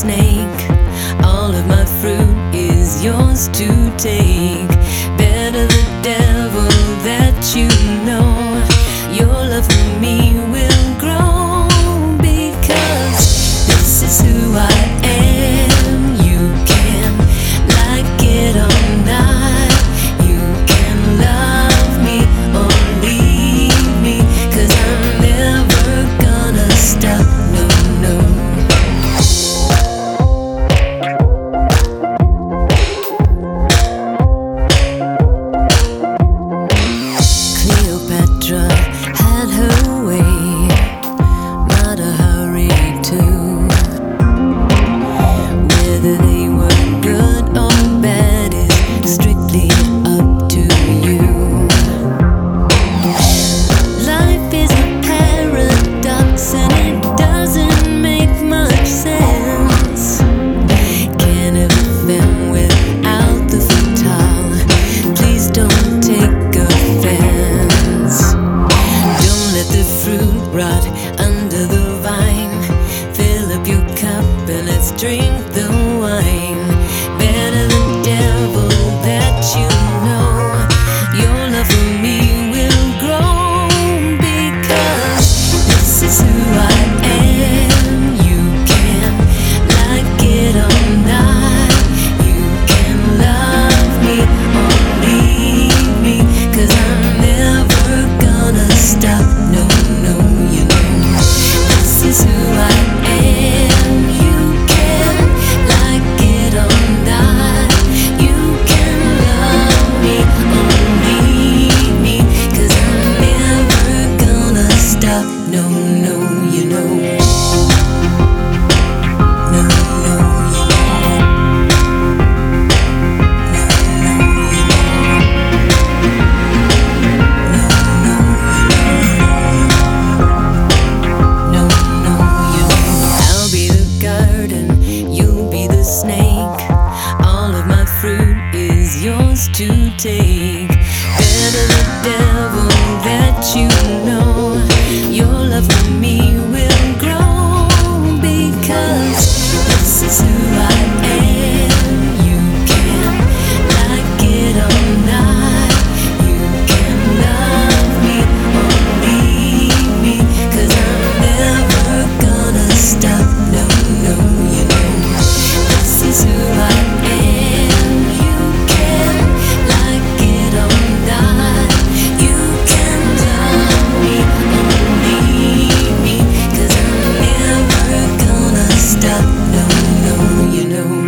snake. All of my fruit is yours to take. snake. All of my fruit is yours to take. Better the devil that you know. down, no, no, you know.